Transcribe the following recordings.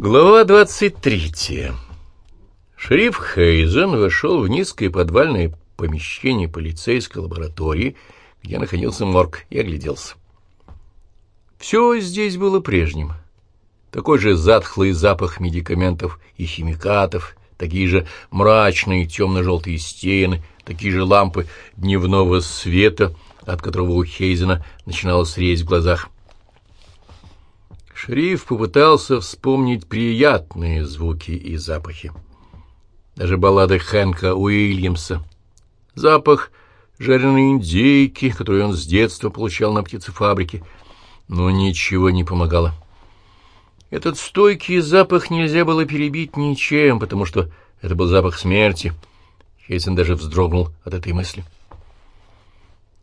Глава 23. Шериф Хейзен вошел в низкое подвальное помещение полицейской лаборатории, где находился морг, и огляделся. Все здесь было прежним. Такой же затхлый запах медикаментов и химикатов, такие же мрачные темно-желтые стены, такие же лампы дневного света, от которого у Хейзена начинало сресть в глазах. Шериф попытался вспомнить приятные звуки и запахи. Даже баллады Хэнка Уильямса. Запах жареной индейки, которую он с детства получал на птицефабрике, но ничего не помогало. Этот стойкий запах нельзя было перебить ничем, потому что это был запах смерти. Хейсен даже вздрогнул от этой мысли. —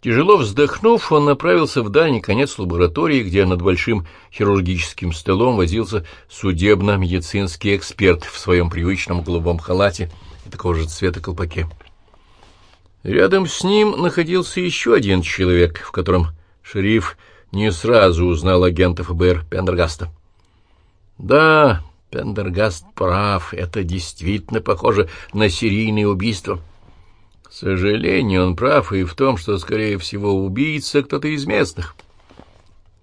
Тяжело вздохнув, он направился в дальний конец лаборатории, где над большим хирургическим столом возился судебно-медицинский эксперт в своем привычном голубом халате и такого же цвета колпаке. Рядом с ним находился еще один человек, в котором шериф не сразу узнал агента ФБР Пендергаста. Да, Пендергаст прав, это действительно похоже на серийное убийство — сожалению, он прав и в том, что, скорее всего, убийца кто-то из местных.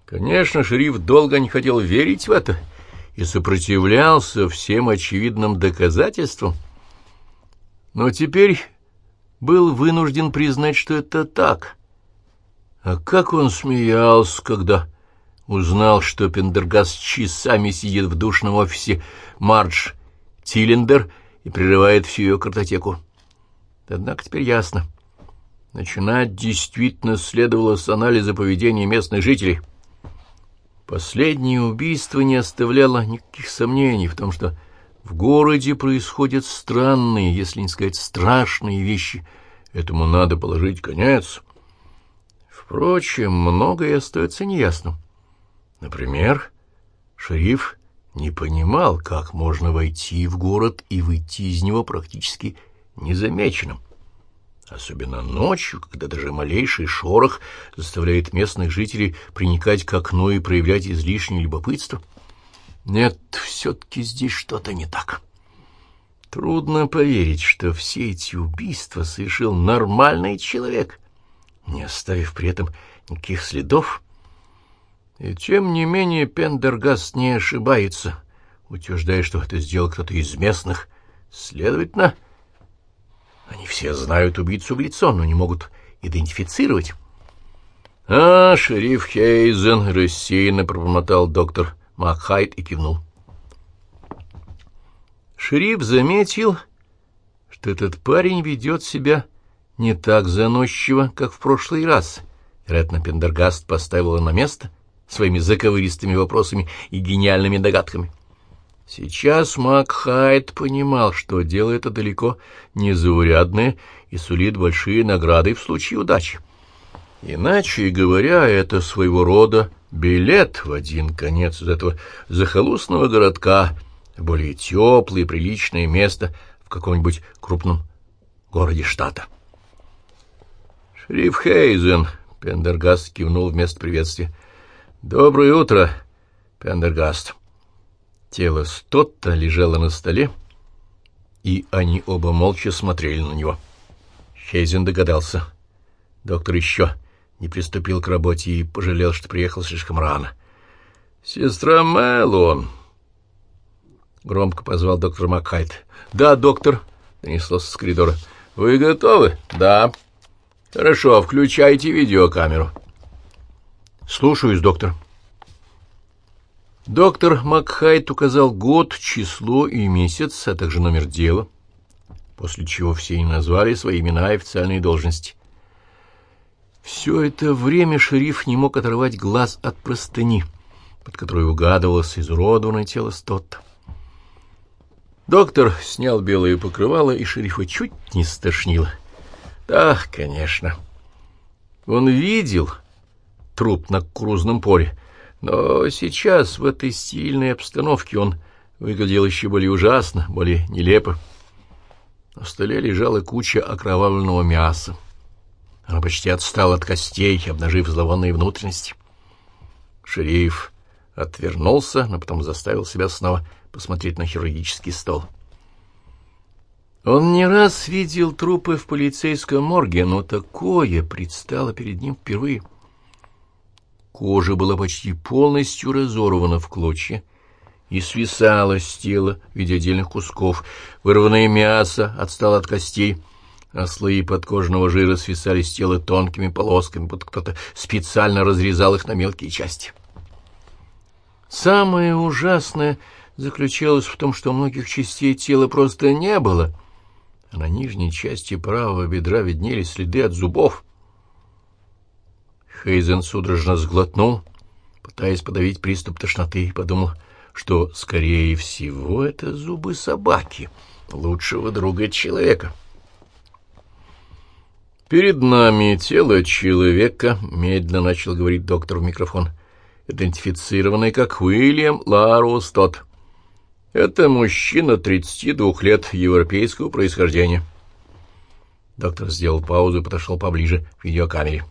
Конечно, шериф долго не хотел верить в это и сопротивлялся всем очевидным доказательствам, но теперь был вынужден признать, что это так. А как он смеялся, когда узнал, что Пендергаст часами сидит в душном офисе Мардж Тиллендер и прерывает всю ее картотеку. Однако теперь ясно. Начинать действительно следовало с анализа поведения местных жителей. Последнее убийство не оставляло никаких сомнений в том, что в городе происходят странные, если не сказать страшные вещи. Этому надо положить конец. Впрочем, многое остается неясным. Например, шериф не понимал, как можно войти в город и выйти из него практически незамеченным. Особенно ночью, когда даже малейший шорох заставляет местных жителей приникать к окну и проявлять излишнее любопытство. Нет, все-таки здесь что-то не так. Трудно поверить, что все эти убийства совершил нормальный человек, не оставив при этом никаких следов. И тем не менее Пендергаст не ошибается, утверждая, что это сделал кто-то из местных. Следовательно, они все знают убийцу в лицо, но не могут идентифицировать. — А, шериф Хейзен, — рассеянно пробормотал доктор Макхайт и кивнул. Шериф заметил, что этот парень ведет себя не так заносчиво, как в прошлый раз. Вероятно, Пендергаст поставил его на место своими заковыристыми вопросами и гениальными догадками. — Сейчас Макхайт понимал, что дело это далеко не заурядное и сулит большие награды в случае удачи. Иначе говоря, это своего рода билет в один конец из этого захолустного городка более теплое и приличное место в каком-нибудь крупном городе штата. «Шериф Хейзен», — Пендергаст кивнул вместо приветствия. «Доброе утро, Пендергаст». Тело Стотта лежало на столе, и они оба молча смотрели на него. Хейзен догадался. Доктор еще не приступил к работе и пожалел, что приехал слишком рано. «Сестра Мэллоун!» Громко позвал доктор Макхайт. «Да, доктор!» — донеслось с коридора. «Вы готовы?» «Да». «Хорошо, включайте видеокамеру». «Слушаюсь, доктор». Доктор Макхайт указал год, число и месяц, а также номер дела, после чего все они назвали свои имена и официальные должности. Все это время шериф не мог оторвать глаз от простыни, под которой угадывалось изуродованное тело Стотта. Доктор снял белое покрывало, и шерифа чуть не стошнило. Да, конечно. Он видел труп на кукурузном поле, но сейчас, в этой стильной обстановке, он выглядел еще более ужасно, более нелепо. На столе лежала куча окровавленного мяса. Она почти отстала от костей, обнажив зловонные внутренности. Шериф отвернулся, но потом заставил себя снова посмотреть на хирургический стол. Он не раз видел трупы в полицейском морге, но такое предстало перед ним впервые. Кожа была почти полностью разорвана в клочья и свисала с тела в виде отдельных кусков. Вырванное мясо отстало от костей, а слои подкожного жира свисали с тела тонкими полосками, будто кто-то специально разрезал их на мелкие части. Самое ужасное заключалось в том, что многих частей тела просто не было, а на нижней части правого бедра виднелись следы от зубов. Хейзен судорожно сглотнул, пытаясь подавить приступ тошноты, и подумал, что, скорее всего, это зубы собаки, лучшего друга человека. «Перед нами тело человека», — медленно начал говорить доктор в микрофон, идентифицированный как Уильям Ларус Тот. Это мужчина 32 лет европейского происхождения. Доктор сделал паузу и подошел поближе к видеокамере.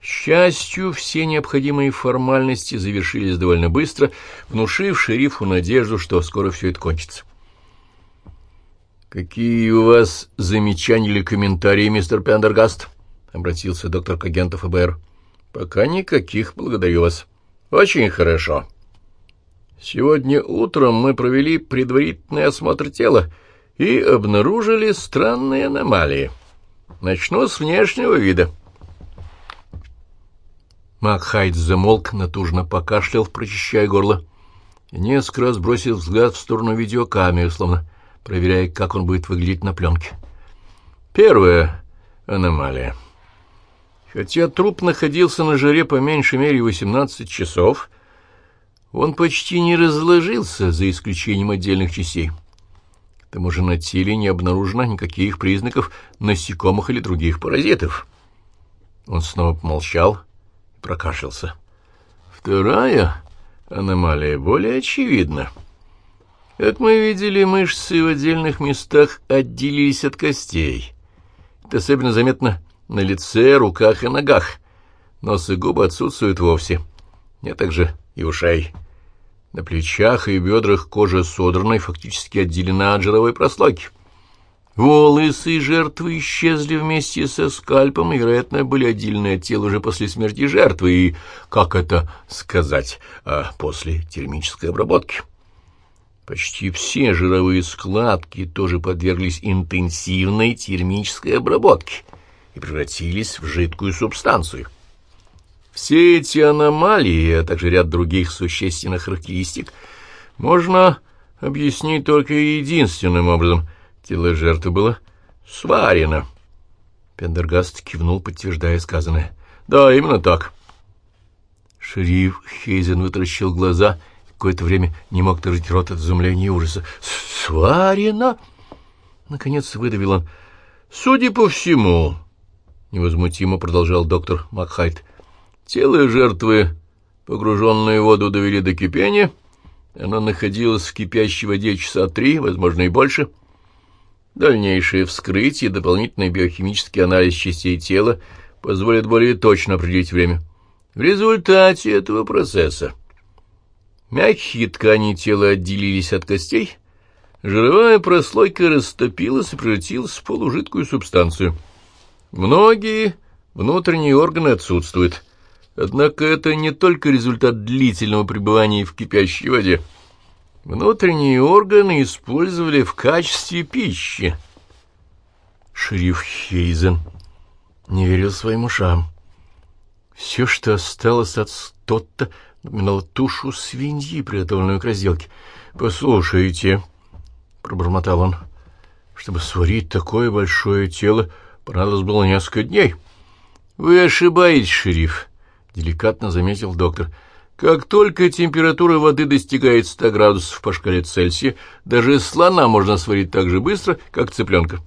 Счастью, все необходимые формальности завершились довольно быстро, внушив шерифу надежду, что скоро все это кончится. «Какие у вас замечания или комментарии, мистер Пендергаст?» — обратился доктор к агенту ФБР. «Пока никаких, благодарю вас. Очень хорошо». Сегодня утром мы провели предварительный осмотр тела и обнаружили странные аномалии. Начну с внешнего вида. Макхайт замолк, натужно покашлял, прочищая горло, и несколько раз бросил взгляд в сторону видеокамеры, словно проверяя, как он будет выглядеть на пленке. Первая аномалия. Хотя труп находился на жаре по меньшей мере 18 часов, он почти не разложился, за исключением отдельных частей. К тому же на теле не обнаружено никаких признаков насекомых или других паразитов. Он снова помолчал прокашлялся. Вторая аномалия более очевидна. Как мы видели, мышцы в отдельных местах отделились от костей. Это особенно заметно на лице, руках и ногах. Нос и губы отсутствуют вовсе. Я также и ушей. На плечах и бедрах кожа содранной фактически отделена от жировой прослойки. Волосы жертвы исчезли вместе со скальпом и, вероятно, были отдельны от тела уже после смерти жертвы и, как это сказать, а после термической обработки. Почти все жировые складки тоже подверглись интенсивной термической обработке и превратились в жидкую субстанцию. Все эти аномалии, а также ряд других существенных характеристик, можно объяснить только единственным образом. Тело жертвы было сварено. Пендергаст кивнул, подтверждая сказанное. «Да, именно так». Шериф Хейзен вытаращил глаза и какое-то время не мог держать рот от изумления и ужаса. «Сварено?» Наконец выдавил он. «Судя по всему...» — невозмутимо продолжал доктор Макхайт. Тело жертвы, погруженное в воду, довели до кипения. Оно находилось в кипящей воде часа три, возможно, и больше. Дальнейшее вскрытие и дополнительный биохимический анализ частей тела позволят более точно определить время. В результате этого процесса мягкие ткани тела отделились от костей, жировая прослойка растопилась и превратилась в полужидкую субстанцию. Многие внутренние органы отсутствуют, Однако это не только результат длительного пребывания в кипящей воде. Внутренние органы использовали в качестве пищи. Шериф Хейзен не верил своим ушам. Все, что осталось от стотта, напоминало тушу свиньи, приготовленную к разделке. «Послушайте», — пробормотал он, — «чтобы сварить такое большое тело, понадобилось было несколько дней». «Вы ошибаетесь, шериф. — деликатно заметил доктор. «Как только температура воды достигает 100 градусов по шкале Цельсия, даже слона можно сварить так же быстро, как цыпленка.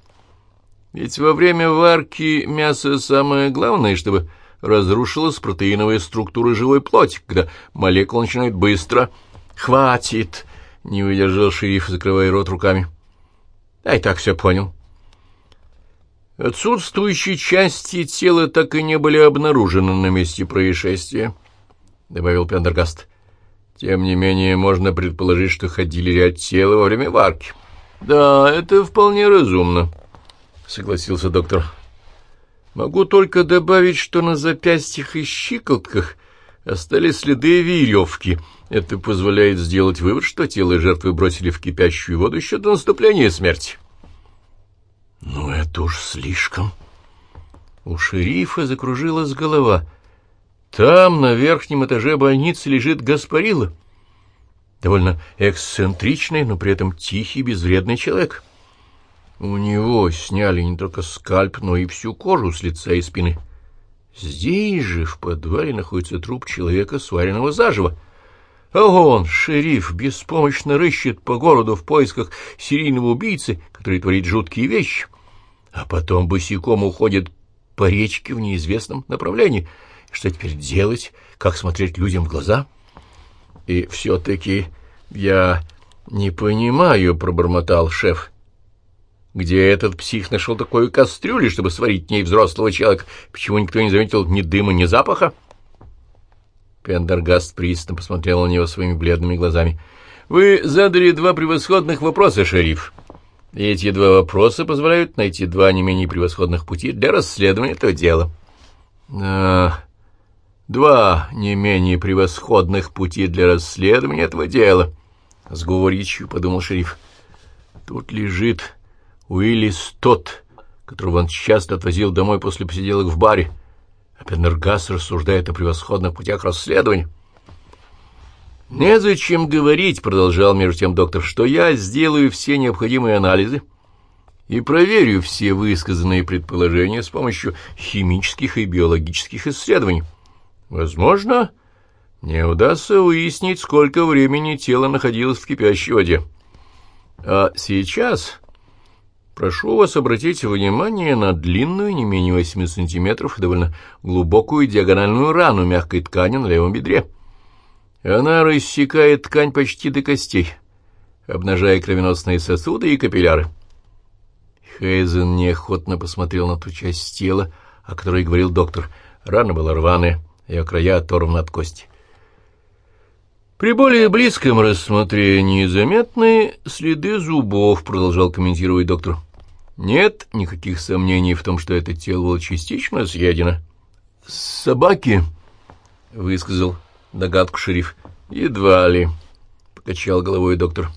Ведь во время варки мясо самое главное, чтобы разрушилась протеиновая структура живой плоти, когда молекулы начинают быстро. «Хватит!» — не выдержал шериф, закрывая рот руками. «Я и так все понял». Отсутствующие части тела так и не были обнаружены на месте происшествия, — добавил Пендергаст. Тем не менее, можно предположить, что ходили ряд тела во время варки. Да, это вполне разумно, согласился доктор. Могу только добавить, что на запястьях и щиколотках остались следы веревки. Это позволяет сделать вывод, что тело жертвы бросили в кипящую воду еще до наступления смерти. Ну, это уж слишком. У шерифа закружилась голова — там, на верхнем этаже больницы, лежит Гаспарилла. Довольно эксцентричный, но при этом тихий, безвредный человек. У него сняли не только скальп, но и всю кожу с лица и спины. Здесь же, в подвале, находится труп человека, сваренного заживо. А он, шериф, беспомощно рыщет по городу в поисках серийного убийцы, который творит жуткие вещи, а потом босиком уходит по речке в неизвестном направлении — что теперь делать? Как смотреть людям в глаза? И все-таки я не понимаю, — пробормотал шеф. Где этот псих нашел такую кастрюлю, чтобы сварить в ней взрослого человека? Почему никто не заметил ни дыма, ни запаха? Пендергаст пристально посмотрел на него своими бледными глазами. — Вы задали два превосходных вопроса, шериф. И эти два вопроса позволяют найти два не менее превосходных пути для расследования этого дела. — Да... Два не менее превосходных пути для расследования этого дела, — с горечью подумал шериф. Тут лежит Уиллис тот, которого он часто отвозил домой после посиделок в баре, а Пеннергас рассуждает о превосходных путях расследования. «Незачем говорить», — продолжал между тем доктор, — «что я сделаю все необходимые анализы» и проверю все высказанные предположения с помощью химических и биологических исследований. Возможно, не удастся выяснить, сколько времени тело находилось в кипящей воде. А сейчас прошу вас обратить внимание на длинную, не менее 8 сантиметров, довольно глубокую диагональную рану мягкой ткани на левом бедре. Она рассекает ткань почти до костей, обнажая кровеносные сосуды и капилляры. Хейзен неохотно посмотрел на ту часть тела, о которой говорил доктор. Рана была рваная ее края оторваны от кости. При более близком рассмотрении заметны следы зубов, продолжал комментировать доктор. Нет никаких сомнений в том, что это тело было частично съедено. Собаки, высказал догадку шериф. Едва ли, покачал головой доктор.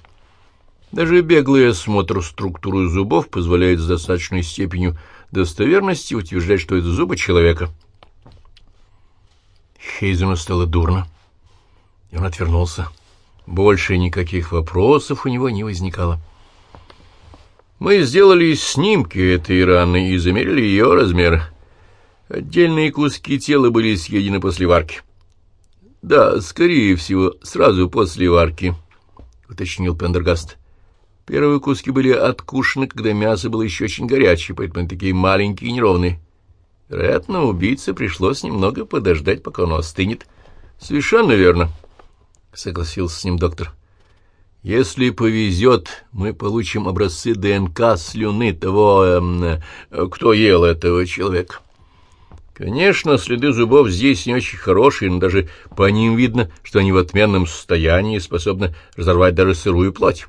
Даже беглый осмотр структуры зубов позволяет с достаточной степенью достоверности утверждать, что это зубы человека. Хейзену стало дурно, и он отвернулся. Больше никаких вопросов у него не возникало. Мы сделали снимки этой раны и замерили ее размер. Отдельные куски тела были съедены после варки. — Да, скорее всего, сразу после варки, — уточнил Пендергаст. Первые куски были откушены, когда мясо было еще очень горячее, поэтому такие маленькие и неровные. Вероятно, убийце пришлось немного подождать, пока оно остынет. — Совершенно верно, — согласился с ним доктор. — Если повезет, мы получим образцы ДНК слюны того, эм, кто ел этого человека. Конечно, следы зубов здесь не очень хорошие, но даже по ним видно, что они в отменном состоянии способны разорвать даже сырую плоть.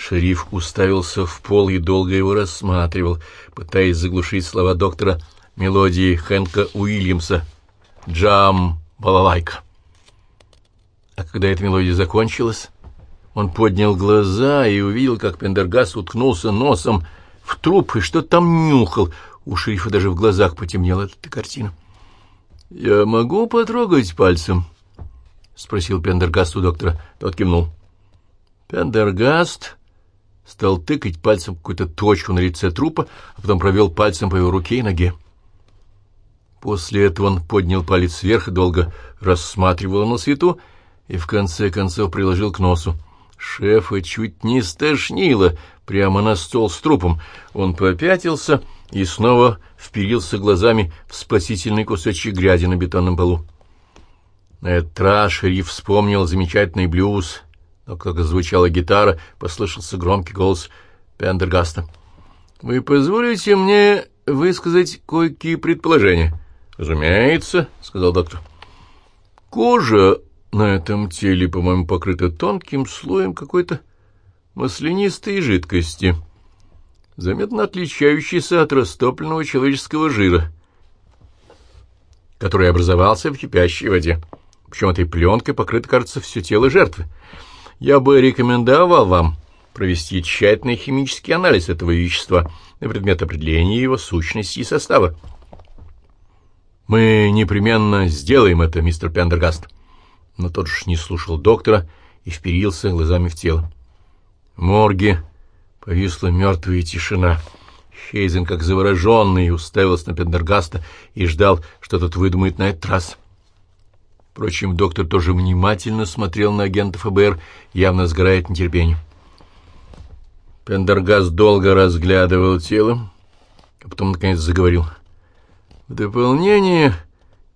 Шериф уставился в пол и долго его рассматривал, пытаясь заглушить слова доктора мелодии Хэнка Уильямса «Джам балалайка». А когда эта мелодия закончилась, он поднял глаза и увидел, как Пендергас уткнулся носом в труп и что там нюхал. У шерифа даже в глазах потемнела эта картина. — Я могу потрогать пальцем? — спросил Пендергаст у доктора. Тот кивнул. Пендергаст стал тыкать пальцем какую-то точку на лице трупа, а потом провел пальцем по его руке и ноге. После этого он поднял палец вверх и долго рассматривал на свету и в конце концов приложил к носу. Шефа чуть не стошнило прямо на стол с трупом. Он попятился и снова вперился глазами в спасительный кусочек грязи на бетонном полу. На этот раз шериф вспомнил замечательный блюз но как звучала гитара, послышался громкий голос Пендергаста. «Вы позволите мне высказать кое-какие предположения?» «Разумеется», — сказал доктор. «Кожа на этом теле, по-моему, покрыто тонким слоем какой-то маслянистой жидкости, заметно отличающейся от растопленного человеческого жира, который образовался в кипящей воде. Причем этой пленкой покрыто, кажется, все тело жертвы. Я бы рекомендовал вам провести тщательный химический анализ этого вещества на предмет определения его сущности и состава. Мы непременно сделаем это, мистер Пендергаст. Но тот же не слушал доктора и вперился глазами в тело. В морге повисла мертвая тишина. Хейзен, как завороженный, уставился на Пендергаста и ждал, что тот выдумает на этот раз. Впрочем, доктор тоже внимательно смотрел на агента ФБР, явно сгорает нетерпением. Пендергаст долго разглядывал тело, а потом, наконец, заговорил. В дополнение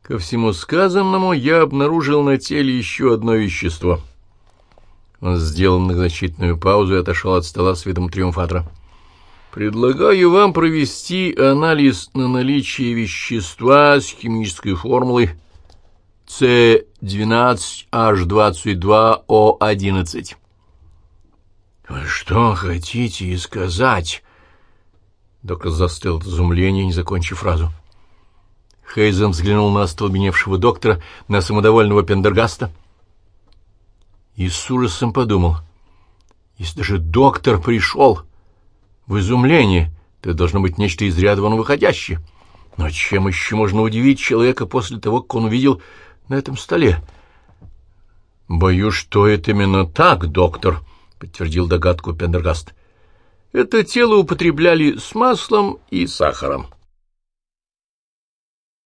ко всему сказанному я обнаружил на теле еще одно вещество. Он сделал многозначительную паузу и отошел от стола с видом триумфатора. Предлагаю вам провести анализ на наличие вещества с химической формулой С12H22O11. «Вы что хотите сказать?» Доктор застыл от изумления, не закончив фразу. Хейзен взглянул на остолбеневшего доктора, на самодовольного Пендергаста и с ужасом подумал. «Если даже доктор пришел в изумление, то должно быть нечто из ряда вон выходящее. Но чем еще можно удивить человека после того, как он увидел на этом столе?» «Боюсь, что это именно так, доктор», — подтвердил догадку Пендергаст. «Это тело употребляли с маслом и сахаром».